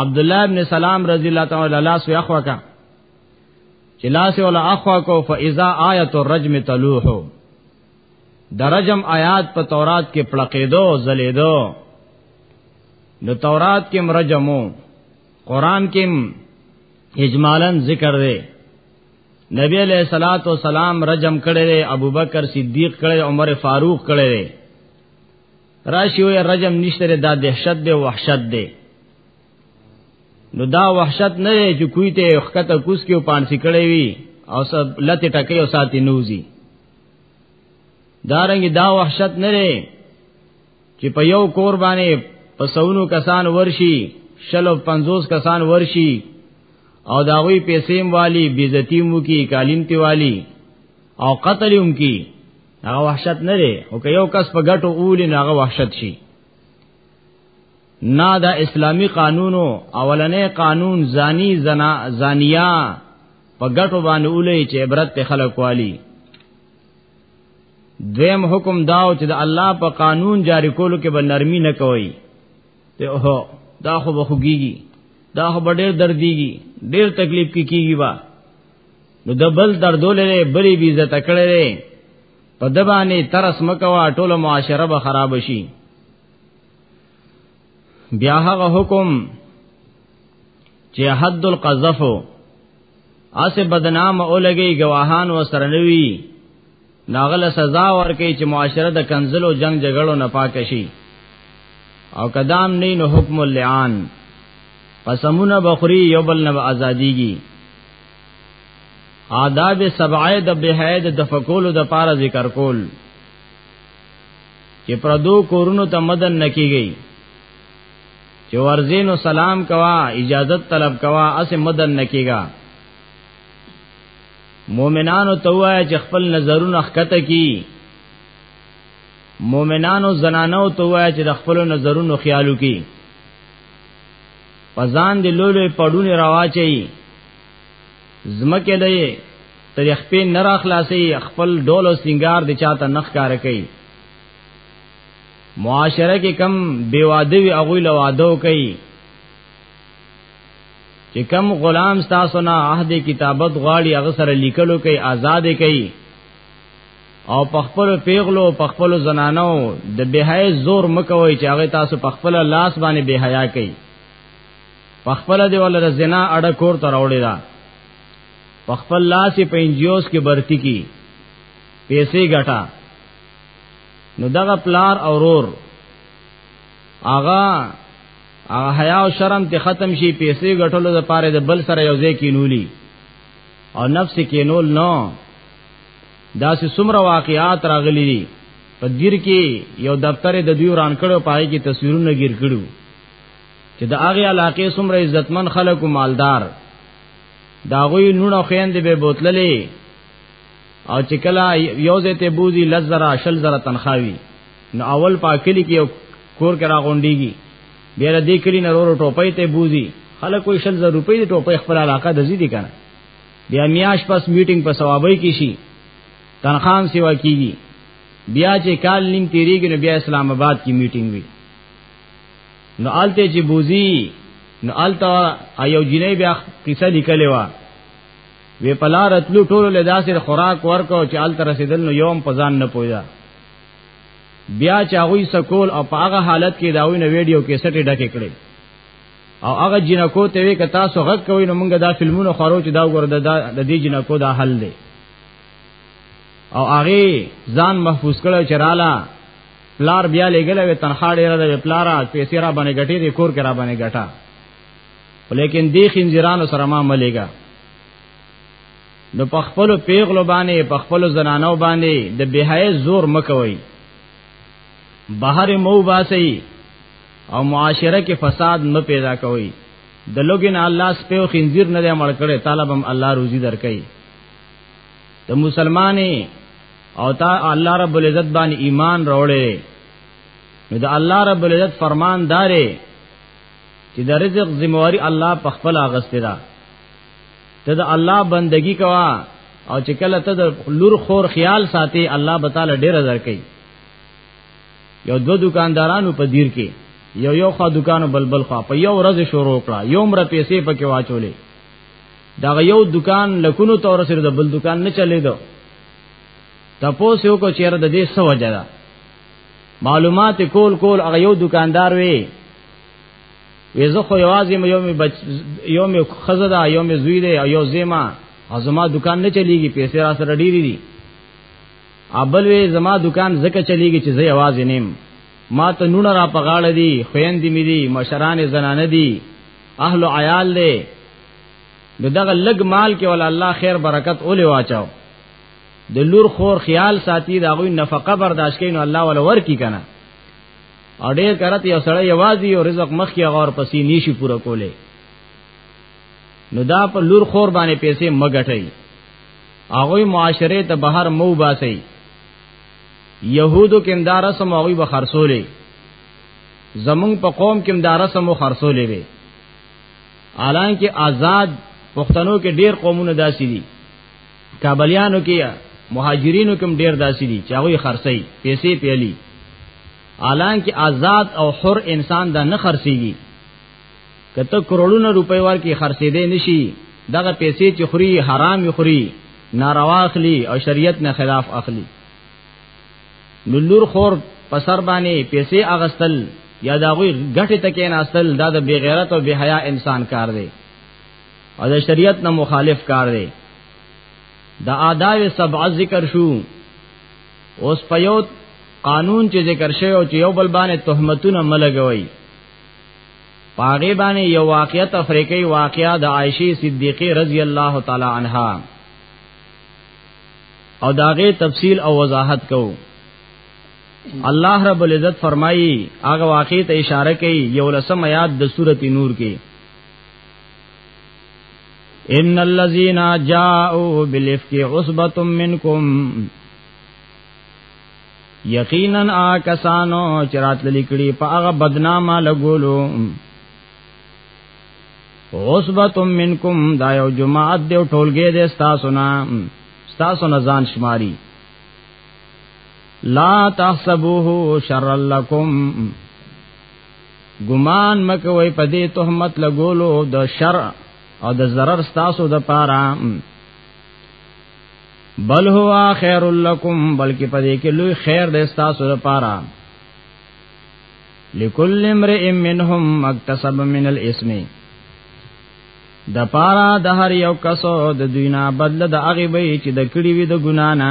عبد الله ابن سلام رضی الله تعالی عنہ سو اخوا کا چې لاس ولا اخوا کو فاذا آیت الرجم تلوح درجم آیات په تورات کې پړقېدو زلېدو نو تورات کې مرجمو قران کې اجمالاً ذکر دی نبی علیہ الصلات والسلام رجم کړي دی ابوبکر صدیق کړي عمر فاروق کړي دی راشي وي رجم نشته دا دهشت دی وحشت دی نو دا وحشت نه دی چې کوی ته خکته کوس کې پانسی کړي وي او سب لته ټکې او ساتي نوزي دارنګ دا وحشت نه دی چې په یو کور باندې په سونو کسان ورشي شلو 50 کسان ورشي او داوی پیسې والی بیزتیم وکي کالیم تی والی او قتل هم کی هغه وحشت نه لري او که یو کس په ګټو اول نه هغه وحشت شي نه دا اسلامی قانونو اولنې قانون زانی زنا زانیا په ګټو باندې اولې چې عبرت ته خلق والی دویم حکم داو چې د الله په قانون جاری کولو کې به نرمي نه کوي ته اوه دا خو بخوږي دا خو ډېر درديږي ډېر تکلیف کې کیږي با نو د بل دردولې بری بي عزت کړلې په دبانې ترس مکوا ټول معاشره به خراب شي بیا هغه حکم چې حد القذف اسه بدنام اولګي گواهان و سره نوي ناغله سزا ورکړي چې معاشره د کنزلو جنگ جګړو نه پاک شي او قدام نه نو حکم اللعان قسمونه بخری یو بل نه ازاديږي آداب سبعه د بهاید د فقول د پاره ذکر کول چې پردو کورونو ته مدن نکیږي چې ورزینو سلام کوا اجازت طلب کوا اسه مدن نکیگا مومنانو توایا چې خپل نظرونه خکته کی مومنانو زنانو توایا چې د خپل نظرونو خیالو کی پزان دی لولې پړونی رواچي زمکه دی تر خپل نرا خلاصي خپل ډول او سنگار د چاته نخ کار کوي معاشره کې کم بیواده وی هغه له وادو کوي چې کم غلام تاسو نه عہد کتابت غواړي هغه سره لیکلو کوي آزاد کوي او پخپل پیغلو پخپل زنانو د بهای زور مکوي چې هغه تاسو پخپل لاس باندې بهایا کوي پخپل دی ولر زنا اړه کور تر وړي دا پخپل لاس په انجیوز کې برتی کی پیسې ګټه نو دغه پلار او رور آغا هغه حیا او شرم ته ختم شي پیسې غټلو د پاره د بل سره یو ځای کینولی او نفس کې نول نو دا سه سمره واقعات راغلي دي په دیر کې یو دفتر د دوی وران کړو پای کې تصویرونه گیر کړو چې د هغه علاقې سمره عزتمن خلک او مالدار دا غوی نونو خويند به بوتللې او چې کله یو ځای ته بوزي لزرا شل زرا تنخواوي نو اول پاکلی کې کور کې راغونډيږي بیا دې کلی نورو ټوپۍ ته بوزي خلک کوئی شل زر روپۍ ټوپۍ خپل علاقه د زیدي کنه بیا میاش پس میټینګ په ثوابای کې شي تنخان سیوا کیږي بیا چې کال نیم تیریږي نو بیا اسلام آباد کې میټینګ وي نو آلته چې بوزي نو آلته ایو جنې بیا قصه لیکلې و وی پلا رتلو ټولو له داسې خوراک ورکو چې ال تر رسیدل نو یوم پزان نه پویا بیا چې هغه سکول او په هغه حالت کې داوی نو ویډیو کې سټی ډکې کړې او هغه جنکو ته وی ک تاسو غږ کوی نو موږ دا فلمونه خورو چې دا وګوره د دې جنکو دا حل دی او هغه ځان محفوظ کړو چې رااله پلار بیا لګلې تنخوا ډیره ده پلارا پیسې را باندې غټې دي کور کې را باندې غټه ولیکن دی خنزیرانو سره ما ملګا نو په خپل پیغلو باندې په خپل زنانو باندې د بهای زور مکوي بهر مو باسي او معاشره کې فساد نه پیدا کوي د لوګین الله سپیو خنزیر نه مړ کړي طالبم الله روزي درکړي ته مسلمانې او تا الله رب العزت باندې ایمان راوړې نو د الله رب العزت فرمان دارې چې د رزق ذمہواری الله په خپل اغسته ده ته د الله بندگی کوا او چې کله ته د لور خور خیال ساتي الله بتاله ډیر درکې یو دو دکاندارانو په دیر کې یو یو خوا دکانو بلبل خوا په یو ورځ شروع کړه یو مر پیسې پکې واچولې دا یو دکان لکونو تور سره د بل دکان نه چلے دو تپوس یو کو چیر د دې سو وجدا معلومات کول کول هغه یو دکاندار وی وې زه خو یوازې یو می بچ یو می خزه دا یو می زوی دی او یو زما او زما دکان نه چلیږي پیسې را سره ډېری دي ابل وې زما دکان زکه چلیږي چې زه یوازې نیم ما ته نونه را پغاړه دي خويندې مې دي مشران زنانه دي اهل عیال دي دغه لګ مال کې ول الله خیر برکت اولې واچاو د لور خور خیال ساتي دا غوي نفقه برداشت کین الله ول ور کی کنه او ډیر کرت یو سړی یوازې یو رزق مخ کې غور پسې نشي پوره کوله نو دا په لور خور باندې پیسې مګټي هغه معاشره ته بهر مو باسي يهودو کې دا رسم هغه به خرصولې زمون په قوم کې دا رسم مو خرصولې وي حالانکه آزاد پښتنو کې ډیر قومونه داسي دي کابلیانو کې مهاجرینو کوم ډیر داسي دي چې هغه خرڅي پیسې پیلي الان کې آزاد او حر انسان دا نه خرڅيږي کته کروڑونه روپۍ ورکې خرڅې دي نشي دغه پیسې چې خوري حرام خوري ناروا اخلي او شریعت نه خلاف اخلي نلور خور په سر باندې پیسې اغستل یا دا غوي غټه تکې ناستل دا د بی غیرت او بی حیا انسان کار دی او د شریعت نه مخالف کار دی د آداب سبع ذکر شو اوس په یو قانون چې ذکر شوی او چې یو بل باندې تهمتونه ملګوي پاغه باندې یو واقعیت افریقی واقعیا د عائشه صدیقه رضی الله تعالی عنها او داغه تفصیل او وضاحت کو الله رب العزت فرمایي هغه واقعیت اشاره کوي یو لسم آیات د سورته نور کې ان الذين جاءوا بالافك عصبه منكم یقینا آ کسانو چې راتل لیکړي په هغه بدنامه لګولو عصبه منکم دا یو جماعت دی ټولګه دی تاسو نه تاسو نه ځان شماري لا تحسبوه شر لکم ګمان مکوئ په دې تهمت لګولو د شر او د zarar تاسو د پاره بل هوا خیر لکم بلکې په دې کې لوی خیر د تاسو د پاره لکل امرئ منهم مکتسب من الاسم د پارا د هر یو کسو د دوینا بدله د هغه به چې د کړي وي د ګنا نه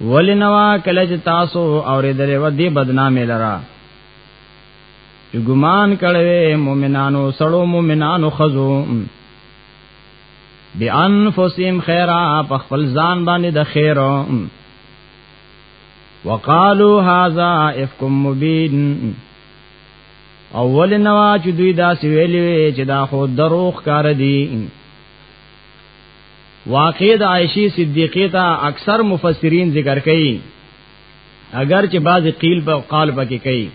ولنوا کله چې تاسو اورېدلې و دې بدنامې لرا چې ګمان کړي مؤمنانو سړو مؤمنانو خزو بانفسهم خیرا په خپل ځان باندې د خیر وقالو هاذا افکم مبین اول نوا چې دوی دا سویلې چې دا خو دروغ کار دي واقع د عائشہ صدیقه ته اکثر مفسرین ذکر کوي اگر چې بعضی قیل په قال پکې کوي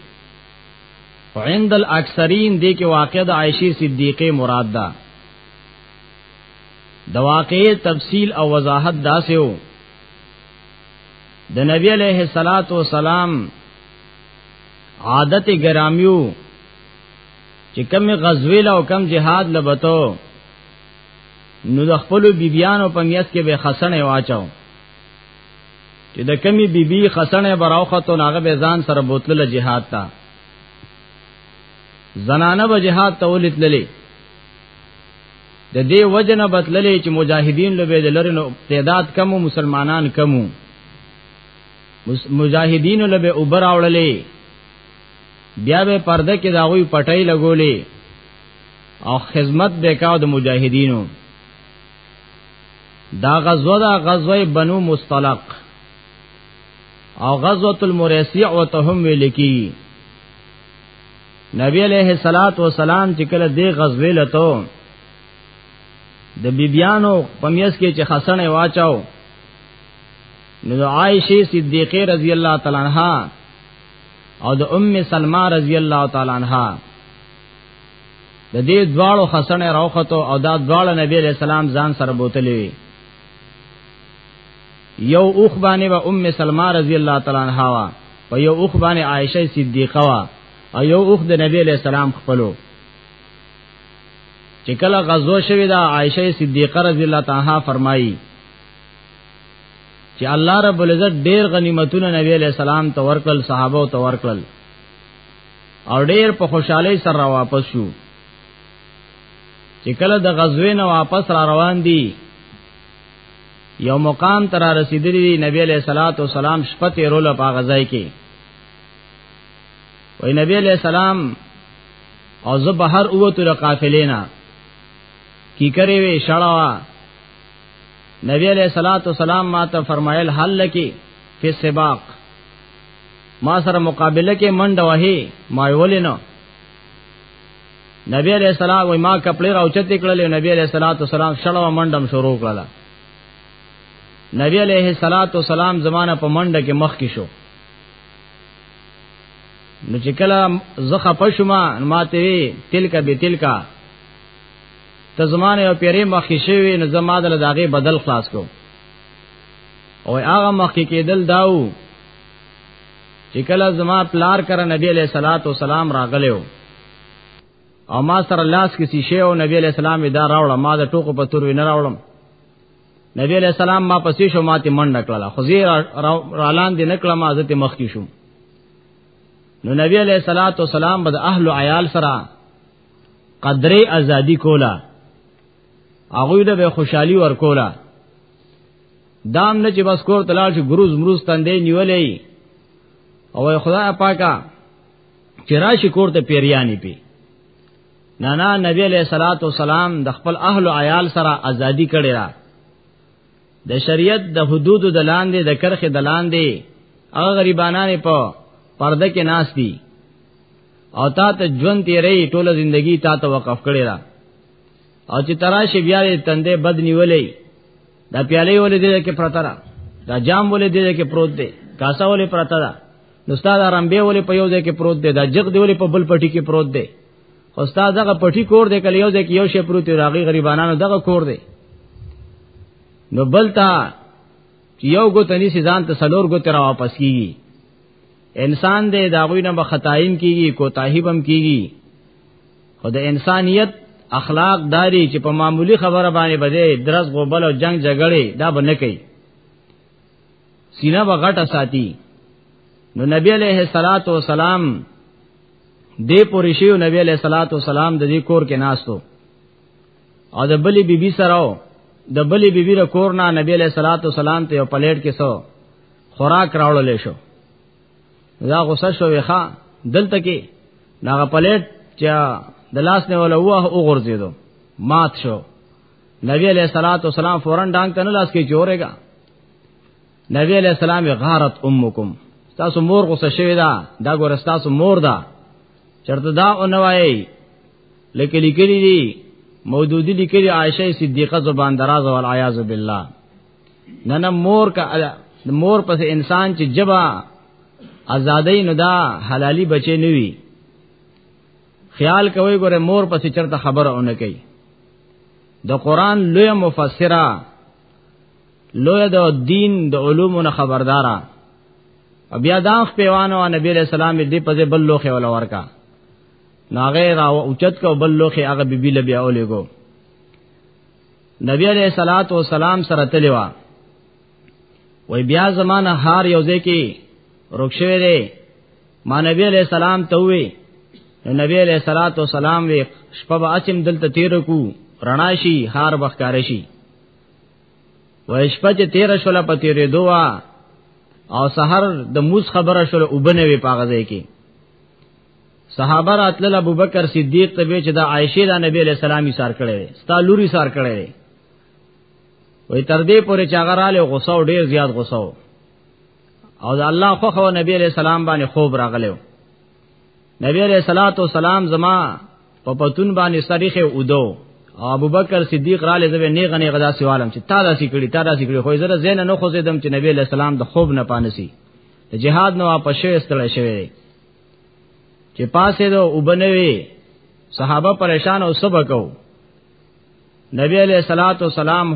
عند الاکثرین دې کې واقع د عائشہ صدیقه مراد ده د واقع تفصیل او وضاحت داسې وو د نبی علیہ الصلات والسلام عادت گرامیو چې کم غزویل او کم جهاد لبتو نو د خپل بیبیانو په میاس کې به خسنې واچاو چې د کمی بیبي خسنې براوخته ناغه به ځان سره بوتل جهاد تا زنانه به جهاد ته ولتللې د دې وجنه بتللې چې مجاهدین له به لرنو تعداد کم مسلمانان کم مجاهدین له به اوبر اوړلې بیا به پرده کې داوی پټای لګولې او خدمت وکاو د مجاهدینو دا غزوه دا غزوه بنو مستلق او غزوه المریسیع وتهم ولیکي نبی علیہ الصلات والسلام چې کله دې غزوه لته د بیبیانو پمیس کې چې حسن واچاو نو عائشه صدیقه رضی الله تعالی عنها او د ام سلمہ رضی الله تعالی عنها د دې دواړو خسنه راوخته او دا دواړه نبی علیہ السلام ځان سره بوتلې یو اوخ باندې و ام سلمہ رضی الله تعالی عنها وا او یو اوخ باندې عائشه صدیقہ وا او یو اوخ د نبی علیہ السلام خپلو چې کله غزو شوی دا عائشه صدیقہ رضی الله تعالی فرمایي چې الله رب العزت ډیر غنیمتونه نبی علیہ السلام تورکل صحابه تورکل او ډیر په خوشحالي سره واپس شو چې کله د غزوې نه واپس را روان دي یو مقام تر رسیدلی دی نبی علیہ الصلوۃ والسلام شپه تیرول په غزای کې وای نبی علیہ السلام او زه بهر اوته د قافلې نه کی کرے وی شړوا نبی علیہ الصلوۃ والسلام ما ته فرمایل حل کی فی سباق ما سره مقابله کې منډه وهي ما ویل نه نبی علیہ السلام وای ما کپڑے راوچت کړل نبی علیہ الصلوۃ والسلام شړو منډم شروع کړل نبی علیہ الصلوۃ والسلام زمانہ په منډه کې مخ کې شو نو چې کله زخه پښما ماته وی تلک به تلکا ته زمانه او پیری مخ کې شوی نو زما د داغه بدل خلاص کو او هغه مخ کې کېدل داو چې کله زما پلار کر نبی علیہ الصلات والسلام راغلو او ما سره لاس کې شیشه او نبی علیہ السلام دا راوړم ما د ټوکو په تور وینه راوړم نبی علیہ السلام ما پسې شو ماته منډه کړله خو زیر رالان دې نکړه ما عزت مخ کې شو نو نبی علیہ الصلات والسلام بد اهل عیال سره قدرې ازادي کولا هغه له به خوشحالي ورکولا دام نه چې بس کور تلاش ګروز مروز تندې نیولې او خدای پاکا چې راشي کور ته پیریانی پی نه نه نبی علیہ الصلوۃ والسلام د خپل اهل او عیال سره ازادي کړی را د شریعت د حدود د لاندې د کرخه د لاندې هغه غریبانانه په پرده کې ناس دي او تا ته ژوند تیرې ټوله زندگی تا ته وقف کړی را او چې تراشه بیا یې تندې بد نیولې دا پیالې ولې دې کې پرتا را دا جام ولې دې کې پروت دی کاسا ولې پرتا را نو استاد رمبه ولې په یو ځای کې پروت دی دا جګ دی ولې په بل پټي کې پروت دی استاد دغه پټي کور دی کله یو ځای کې یو شی پروت دی راغي غریبانو دغه کور دی نو بلتا یو ګوتنی سي ځان ته سلور ګوت را واپس کیږي انسان دې داغوی نه بخطاین کیږي کوتاهی بم کیږي خو د انسانیت اخلاق داری چې په معمولی خبره باندې بده درس غوبل او جنگ جګړه دا به نه کوي سینه به غټه ساتي نو نبی علیہ الصلات والسلام دې پوری شیو نبی علیہ الصلات والسلام د دې کور کې ناستو او د بلی بیبي بی سره د بلی بیبي بی د کور نه نبی علیہ الصلات والسلام ته په پلیټ کې سو خوراک راوړل شو دا غوسه شوې ښا دلته کې دا پلیټ چې د لاس نه ولا وه او غورځیدو مات شو نبی علیہ الصلوۃ والسلام فورن ډانګ کنه لاس کې جوړېګا نبی علیہ السلام غارت امکم تاسو مور غوسه شوی دا دا ګور تاسو مور دا چرته دا اونوایي لیکل کېږي مودودی لیکلي عائشه صدیقه زبان دراز او العیاذ بالله نه نه مور کا مور پس انسان چې جبا ازادۍ نو دا حلالي بچي نه وي خیال کوي ګوره مور پس چرته خبره اون کوي د قران لوی مفسره لوی د دین د علومونو خبردارا بیا دا پیوانو نبی علیہ السلام دې په بل لوخه ولا ورکا ناغه را اوچت کو بل لوخه هغه بیبي لبیا اولې کو نبی علیہ الصلات والسلام سره تلوا وای بیا زمانہ هار یو ځکی رخصوي دی ما نبی علیہ السلام ته وی نو نبی علیہ الصلات والسلام وی شپه به اچم دلته تیر کو رڼا شي هار بخکار شي وای شپه چې تیر شول په تیرې دوا او سحر د موس خبره شول وبنوي پاغه ځای کې صحابه راتل ابو بکر صدیق ته به چې د عائشه د نبی له سلامي سار کړي ستا لوري سار کړي وې تر دې پورې چې هغه رااله غوسه او ډیر زیات غوسه او د الله خو خو نبی له سلام باندې خوب راغلو نبی له صلوات و سلام زما په پتون باندې صریخه اودو او ابو بکر صدیق را لې زوی نه غني غدا سوالم چې تا داسې کړی تا داسې کړی خو زره زین نه خو زیدم چې نبی له سلام د خوب نه پانسی جهاد نو واپس شوی استړی شوی چې پاسه دو وبنوي صحابه پریشان او سبکو نبی علیہ الصلات والسلام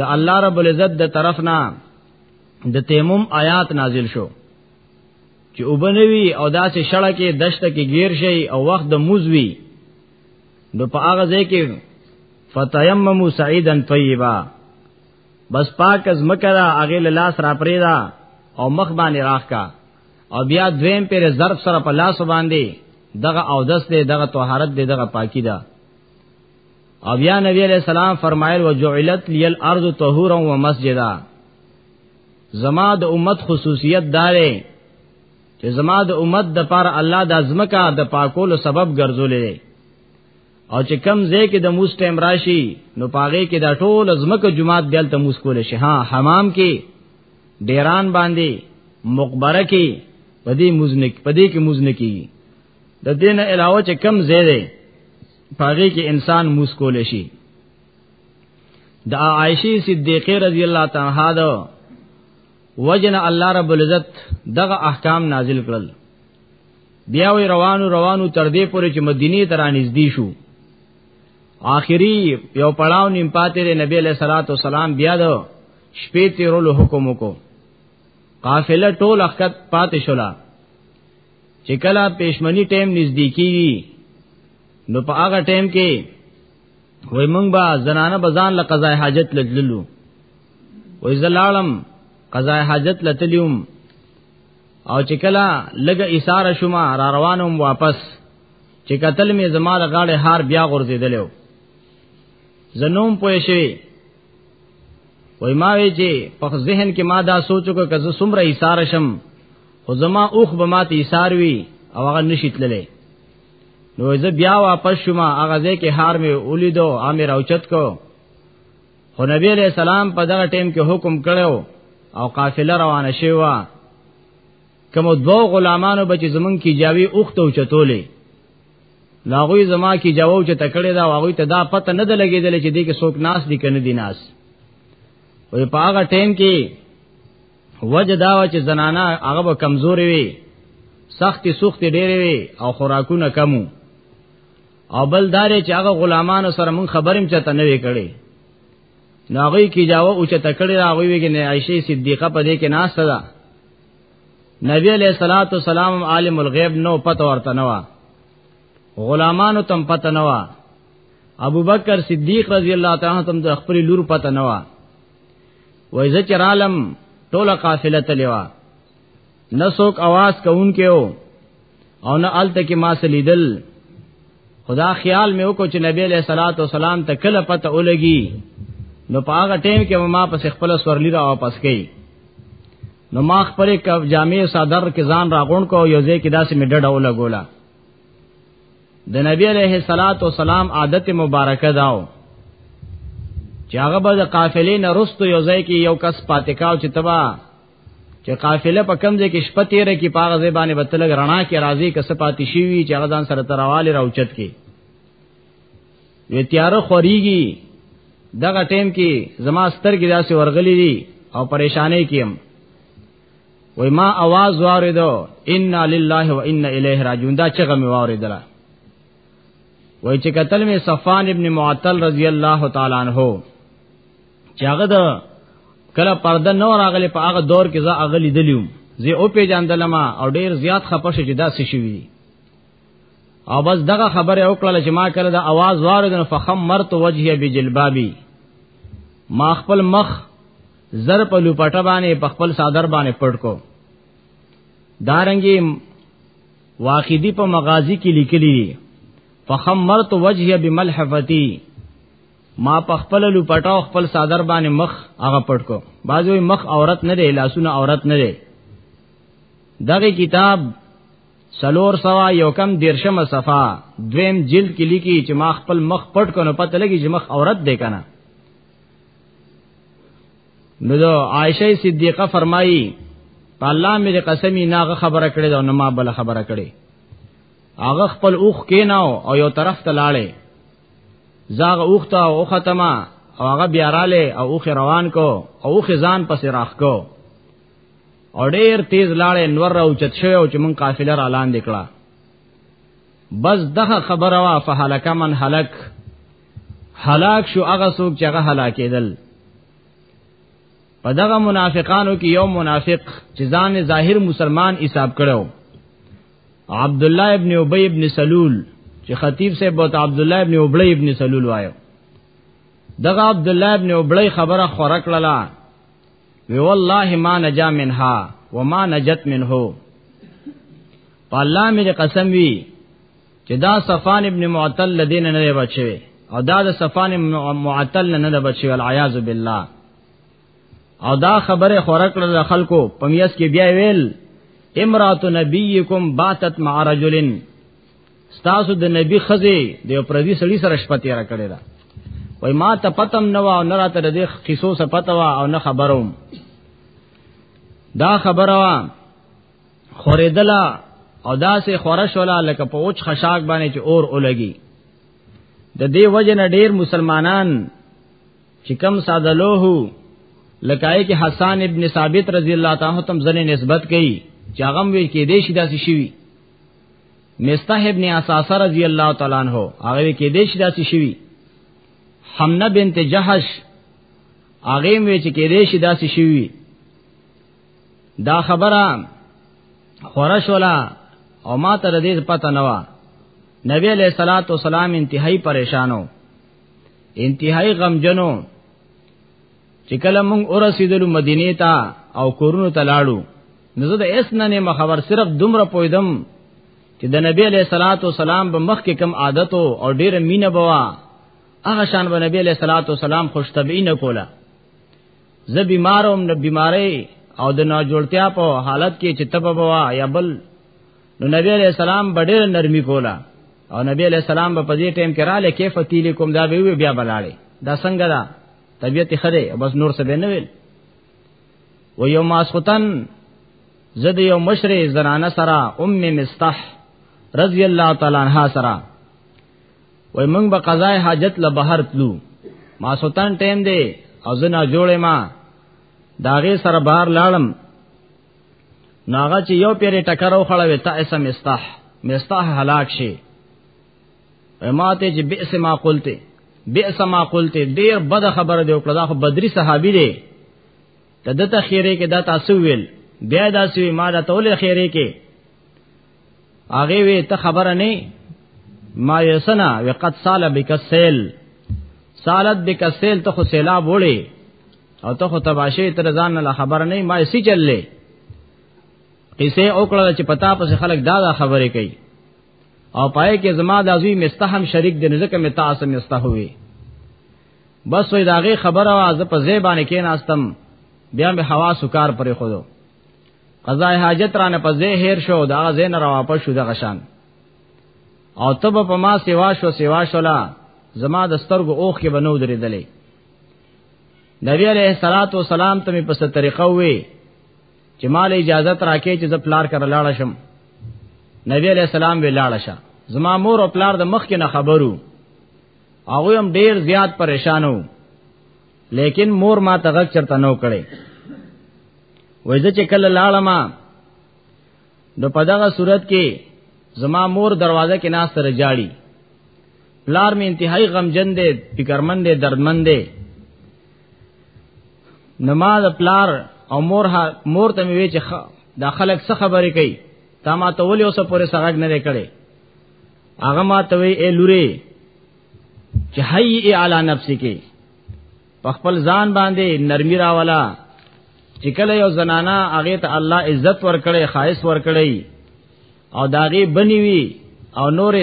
د الله رب العزت د طرف نه د تیمم آیات نازل شو چې وبنوي او داسې شړه کې دشت کې گیر شي او وخت د موزوي نو په هغه ځای کې فتیممو سعیدا طیبا بس پاک از مکرا اغه لاس را پریدا او مخ باندې راخ کا او بیا دویم پر ظرف سره په لاس باندې دغه او دس دی دغه طهارت دی دغه پاکی ده او بیا نبی علیہ السلام فرمایل وجعلت لی الارض طهورا ومسجدا زما د امت خصوصیت داره چې زما د امت د پر الله د ازمکا د پاکولو سبب ګرځولې او چې کم زه کې د موس ټیم راشي نو پاغه کې دا ټول ازمکه جمعات دلته موس کول شي ها حمام کې ډیران باندې مقبره کې پدې مزنک پدې کې مزنکی د دین علاوه چې کم زیاده پاغي کې انسان مسکول شي د عائشه صدیقه رضی الله تعالی عنها دا وجنه الله رب العزت دغه احکام نازل کړل بیا وی روانو روانو تر دې پورې چې مدینه ته رانږدې شو آخري یو پړاو نیم پاتې نبی له صلوات و سلام بیا دو شپې تیرولو حکم وکړو قافله ټول اخت پاتې شولا چې کله پېشمنی ټیم نږدې کیږي نو په هغه ټیم کې وای مونږ با زنانه بزان له قضا حاجت لدللو وای زلالم قضا حاجت لتلیوم او چې کله لګ ایثار شوما را روانم واپس چې قتل می زما د غاړې هار بیا غورځیدلو زنوم پوه شوی وای ما وی چې په ذهن کې ما دا سوچو کې کزه سمره ایثار شم خو زما اوخ به ماته ایثار وی او هغه نشیتللې نو زه بیا واپس شوم هغه ځکه هار می ولیدو امر اوچت کو خو نبی علیہ السلام په دغه ټیم کې حکم کړو او قافله روانه شوه کوم دوه غلامانو بچ زمون کی جاوی اوخته اوچتولې نو هغه زما کی جواب چې تکړه دا هغه ته دا پته نه ده لګیدل چې دې کې څوک ناس دي کنه دي ناس وې په هغه ټیم کې وجه دا و چې زنانا هغه به کمزوري وي سختي سختي ډېرې وي او خوراکونه کمو او بل دارې چې هغه غلامانو سره مون خبرم چته نه وې کړې ناغوی کی جاو او چې تکړه راغوی وی کې نه عائشه صدیقه په دې کې ناس ده نبی علیہ الصلات والسلام عالم الغیب نو پته ورته نو غلامانو تم پته نو ابو بکر صدیق رضی الله تعالی عنہ تم د خپل لور پته نو وای ذکر عالم ټوله قافله تلوا نسوک आवाज کون کېو او نه الته کې ما سلیدل خدا خیال مې وکړ چې نبی له صلوات و سلام ته کله پته ولګي نو په هغه ټیم کې ما پس خپل سورلی را واپس کړي نو ما خپل کب جامع صدر کې ځان راغون کو یو ځای کې داسې مې ډډه ولګولا د نبی علیہ الصلات والسلام عادت مبارکه داو چې هغه به د قافلې نه رستو یو ځای کې یو کس پاتې کاو چې تبا چې قافله په کم ځای کې شپه تیرې کې پاغه ځای باندې بتلګ رڼا کې راځي که سپاتې شي وي چې هغه ځان سره ترواله راوچت کې وی تیار خوريږي دغه ټیم کې زما سترګې داسې ورغلې دي او پریشانې کیم وای ما आवाज واردو ان لله و ان الیه راجون دا چغه می واردله وای چې قتل می صفان ابن معطل رضی الله تعالی عنہ چې هغه د کله پرده نه راغلی په هغه دور کې زه هغه لیدلیوم زه او پیجاندلم او ډیر زیات خپشه چې دا څه شوی دی او بس دغه خبره او کړل چې ما کړه د आवाज وارد فخم مرت وجهه بجلبابي ما خپل مخ زر په لوپټه باندې په خپل صادر باندې پټ کو دارنګي واقعي په مغازي کې لیکلي فخم مرت وجهه بملحفتي ما په خپل لوپټاو خپل صادر باندې مخ هغه پټ کو بازوی مخ عورت نه دی لاسونه عورت نه دی دغه کتاب سلور سوا یو کم دیرشم صفا دویم جلد کې لیکي چې ما خپل مخ پټ کنو پته لګي چې مخ عورت دی کنه نو دا عائشه صدیقه فرمایي په الله مې قسمی ناغه خبره کړې دا نو ما بل خبره کړې هغه خپل اوخ کې ناو او یو طرف ته لاړې زاغ اوخته او ختمه او هغه بیا رااله او اوخ روان کو او اوخ ځان پس راخ کو او ډیر تیز لاړې نور راو چت شو او چې مون قافله را لاندې کړه بس دغه خبره وا فهلک من هلک هلاک شو هغه څوک چې هغه هلاکېدل په دغه منافقانو کې یو منافق چې ځان ظاهر مسلمان حساب کړو عبد الله ابن ابي ابن سلول چې خطیب صاحب بوت عبد الله ابن ابي ابن سلول وایو دغه عبد الله ابن ابي خبره خورک للا وی والله ما نجا منها وما نجت منه په الله مې قسم وی چې دا صفان ابن معطل لدین نه بچي او دا د صفان معطل نه نه بچي والعیاذ بالله او دا خبره خورک کړل خلکو پمیس کې بیا ویل امرات نبیکم باتت مع رجلن ستاسو د نبی خزه د پردي سړي سره شپه تیر کړی دا وای ما ته پتم نو او نه راته د قصو سره پته وا او نه خبروم دا خبره وا خوریدلا او دا سه خورش ولا لکه په اوچ خشاک باندې چې اور اولګي د دې وجه نه ډیر مسلمانان چې کم ساده لوه لکای کې حسان ابن ثابت رضی الله تعالی تم زنه نسبت کړي چې هغه وی کې دې شي داسې شي مستح ابن اساسه رضی الله تعالی عنہ هغه کې دې شي داسې شي حمنه بنت جحش هغه وی چې کې دې شي داسې شي دا خبره خورش ولا او ما تر دې پته نه و نبی علیہ الصلوۃ والسلام انتهائی پریشانو انتهائی غمجنو چې کله مونږ ورسېدلو مدینه ته او کورونو ته لاړو نو زه د اس نه نه خبر صرف دومره پویدم چې د نبی علیہ الصلوۃ والسلام به مخ کې کم عادت او ډیره مینه بوا هغه شان به نبی علیہ الصلوۃ والسلام خوش طبعی نه کولا زه بیماروم نه بیماری او د ناجوړتیا په حالت کې چې تبه بوا یا بل نو نبی علیہ السلام بډیر نرمی کولا او نبی علیہ السلام په دې ټیم کې را لې کیف تیلکم دا به بیا بلاړي دا څنګه دا طبیعت خره بس نور څه نه ویل و یو ماسختن زد یو مشر زنانه سرا ام مستح رضی الله تعالی عنها سرا وای موږ به قضای حاجت له بهر تلو ما سلطان ټیم دی او زنا جوړې ما داغه سره بهر لاړم ناغه چې یو پیری ټکر او خړوي تا اسم استح مستح هلاک شي ماته چې بئس ما قلته بئس ما قلته ډیر بد خبره دی او کړه دا خو بدري صحابي دی ته دته خیره کې دا تاسو ویل بیا دا سوي ما دا تول خیره کې هغه وی ته خبره نه ما یسنا وقد سال بک سیل سالت بک سیل ته خو سیلاب وړي او ته خو تباشه تر ځان نه خبر نه ما سی چللې قصه او کړه چې پتا پس خلک دا دا خبرې کوي او پای کې زما د ازوی مستهم شریک د نزدک می تاسو مستهوي بس وې داغه خبره واز په زیبانه کې ناستم بیا مې حواس کار پرې خودو قضا حاجت رانه په زه هیر شو دا زین را واپس شو دغه شان او تب په ما سیوا شو سیوا شولا زما د سترګو اوخ کې بنو درېدلې نبی علیہ الصلات والسلام ته په ست طریقه وې چې مال اجازه راکې چې زه پلار کړه لاړ شم نبی علیہ السلام وی لاړ شه زما مور او پلار د مخ کې نه خبرو هغه هم ډیر زیات پریشانو لیکن مور ما ته غږ چرته نو کړي وای زه چې کله لاړم نو په دغه صورت کې زما مور دروازه کې ناس سره جاړي پلار می انتهائی غمجن دی فکرمن دی دردمن دی نماز پلار او مور ها مور ته وی چې دا خلک څه خبرې کوي تا ما ته ولې اوسه پورې سغاګ نه کړي هغه ما ته وی اے لوري چې حی اعلی نفس کې په خپل ځان باندې نرمی راولا چې کله یو زنانا هغه ته الله عزت ورکړي خاص ورکړي او داغي بنی وی او نور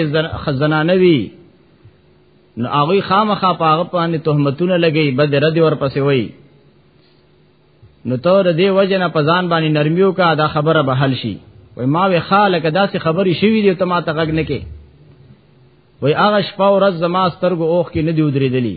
خزنانه وی نو هغه خامخا پاغه باندې تهمتونه لګي بد رد ور پسې وای نو ته د دې وجه نه پزان باندې نرمیو کا دا خبره به حل شي وای ما وی خاله کدا سي خبري شوي دي ته ما ته غږ نه کې وای هغه شپه او ورځ زما سترګو اوخ کې نه دی ودرېدلی